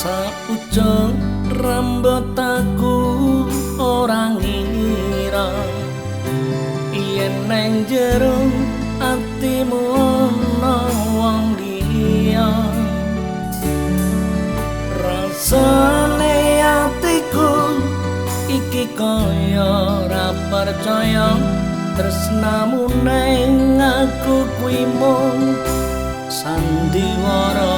Saujung rambut aku orang ngira. Yen nang jero atimu ana wong liya. Rasane atiku iki kaya ora percaya. Tresnamu nang aku kuwi mung sandiwara.